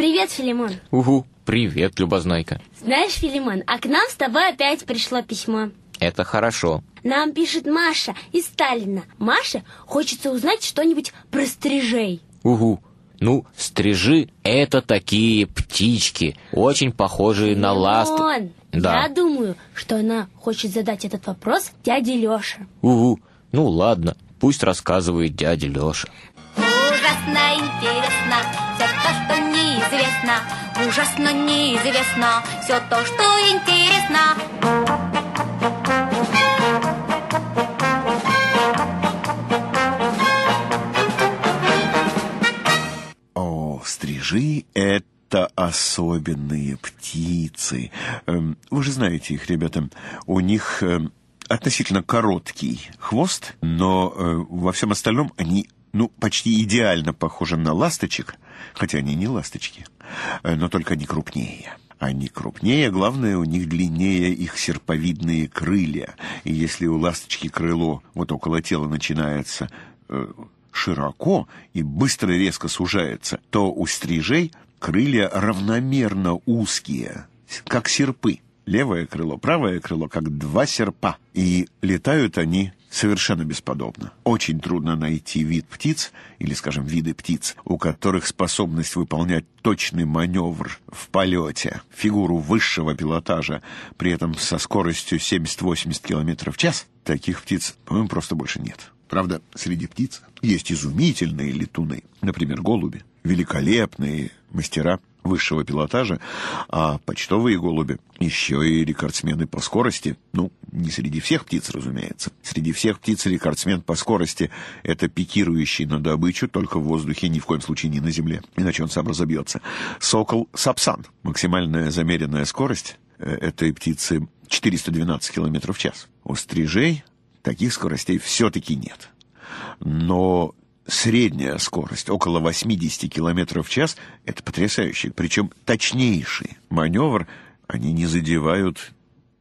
Привет, Филимон. Угу, привет, Любознайка. Знаешь, Филимон, а к нам с тобой опять пришло письмо. Это хорошо. Нам пишет Маша из Сталина. Маше хочется узнать что-нибудь про стрижей. Угу. Ну, стрижи — это такие птички, очень похожие на ласт. Филимон, Да. я думаю, что она хочет задать этот вопрос дяде Лёше. Угу. Ну ладно, пусть рассказывает дядя Лёша. Ужасно интересно все то, неизвестно. Ужасно неизвестно все то, что интересно. О, стрижи — это особенные птицы. Эм, Вы же знаете их, ребята. У них эм, относительно короткий хвост, но э, во всем остальном они ну, почти идеально похожи на ласточек, хотя они не ласточки, э, но только они крупнее. Они крупнее, главное, у них длиннее их серповидные крылья. И если у ласточки крыло вот около тела начинается э, широко и быстро резко сужается, то у стрижей крылья равномерно узкие, как серпы. Левое крыло, правое крыло, как два серпа. И летают они совершенно бесподобно. Очень трудно найти вид птиц, или, скажем, виды птиц, у которых способность выполнять точный маневр в полете, фигуру высшего пилотажа, при этом со скоростью 70-80 км в час, таких птиц, по-моему, просто больше нет. Правда, среди птиц есть изумительные летуны, например, голуби, великолепные мастера высшего пилотажа, а почтовые голуби еще и рекордсмены по скорости. Ну, не среди всех птиц, разумеется. Среди всех птиц рекордсмен по скорости — это пикирующий на добычу только в воздухе, ни в коем случае не на земле, иначе он сам разобьется. Сокол Сапсан. Максимальная замеренная скорость э, этой птицы 412 км в час. У стрижей таких скоростей все-таки нет. Но средняя скорость, около 80 км в час, это потрясающе. Причем точнейший маневр они не задевают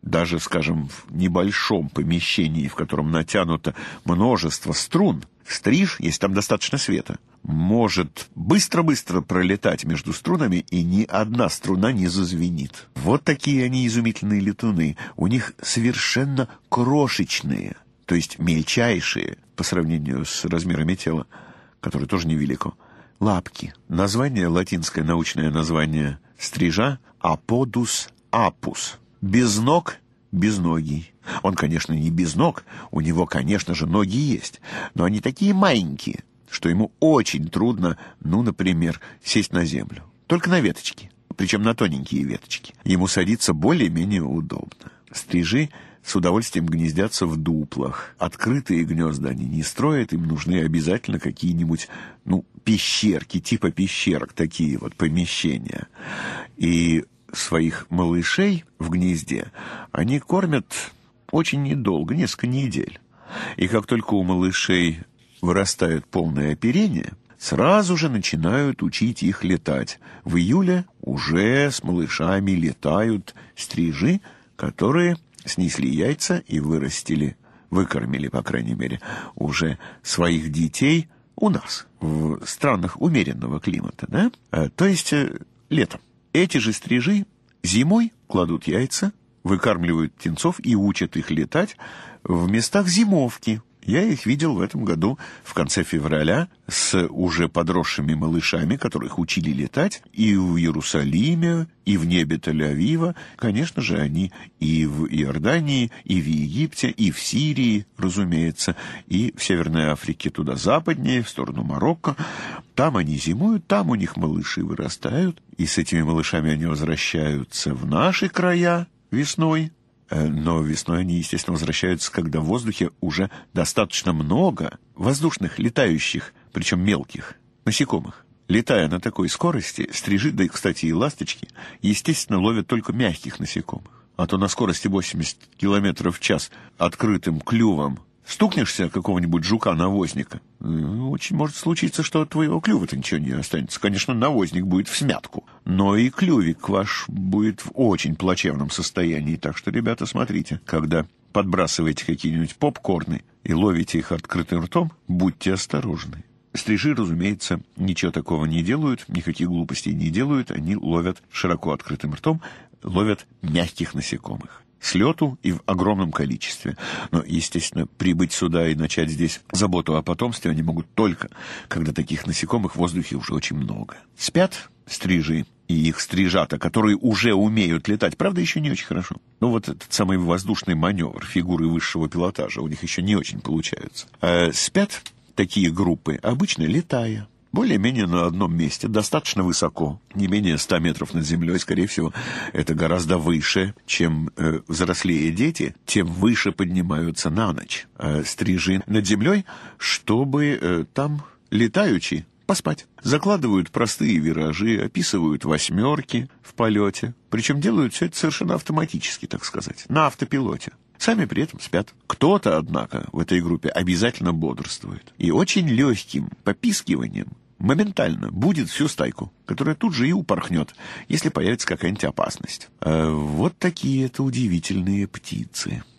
даже, скажем, в небольшом помещении, в котором натянуто множество струн, стриж, если там достаточно света, может быстро-быстро пролетать между струнами, и ни одна струна не зазвенит. Вот такие они изумительные летуны. У них совершенно крошечные, то есть мельчайшие по сравнению с размерами тела, которые тоже невелико, лапки. Название, латинское научное название стрижа — аподус апус. Без ног — безногий. Он, конечно, не без ног, у него, конечно же, ноги есть, но они такие маленькие, что ему очень трудно, ну, например, сесть на землю. Только на веточке, причем на тоненькие веточки. Ему садиться более-менее удобно. Стрижи с удовольствием гнездятся в дуплах. Открытые гнезда они не строят, им нужны обязательно какие-нибудь, ну, пещерки, типа пещерок, такие вот помещения. И своих малышей в гнезде они кормят очень недолго, несколько недель. И как только у малышей вырастает полное оперение, сразу же начинают учить их летать. В июле уже с малышами летают стрижи, которые снесли яйца и вырастили, выкормили, по крайней мере, уже своих детей у нас, в странах умеренного климата, да? А, То есть э, летом. Эти же стрижи зимой кладут яйца, выкармливают птенцов и учат их летать в местах зимовки. Я их видел в этом году в конце февраля с уже подросшими малышами, которых учили летать и в Иерусалиме, и в небе Тель-Авива. Конечно же, они и в Иордании, и в Египте, и в Сирии, разумеется, и в Северной Африке туда западнее, в сторону Марокко. Там они зимуют, там у них малыши вырастают, и с этими малышами они возвращаются в наши края весной, Но весной они, естественно, возвращаются, когда в воздухе уже достаточно много воздушных, летающих, причем мелких, насекомых. Летая на такой скорости, стрижи, да и, кстати, и ласточки, естественно, ловят только мягких насекомых. А то на скорости 80 км в час открытым клювом стукнешься какого-нибудь жука-навозника, э, очень может случиться, что от твоего клюва-то ничего не останется. Конечно, навозник будет в смятку, но и клювик ваш будет в очень плачевном состоянии. Так что, ребята, смотрите, когда подбрасываете какие-нибудь попкорны и ловите их открытым ртом, будьте осторожны. Стрижи, разумеется, ничего такого не делают, никаких глупостей не делают. Они ловят широко открытым ртом, ловят мягких насекомых с лету и в огромном количестве. Но, естественно, прибыть сюда и начать здесь заботу о потомстве они могут только, когда таких насекомых в воздухе уже очень много. Спят стрижи и их стрижата, которые уже умеют летать, правда, еще не очень хорошо. Но вот этот самый воздушный маневр, фигуры высшего пилотажа у них еще не очень получаются. А спят такие группы, обычно летая более-менее на одном месте, достаточно высоко, не менее 100 метров над землей, скорее всего, это гораздо выше, чем э, взрослее дети, тем выше поднимаются на ночь э, стрижи над землей, чтобы э, там летающий поспать. Закладывают простые виражи, описывают восьмерки в полете. Причем делают все это совершенно автоматически, так сказать, на автопилоте. Сами при этом спят. Кто-то, однако, в этой группе обязательно бодрствует. И очень легким попискиванием моментально будет всю стайку, которая тут же и упорхнет, если появится какая-нибудь опасность. А вот такие это удивительные птицы.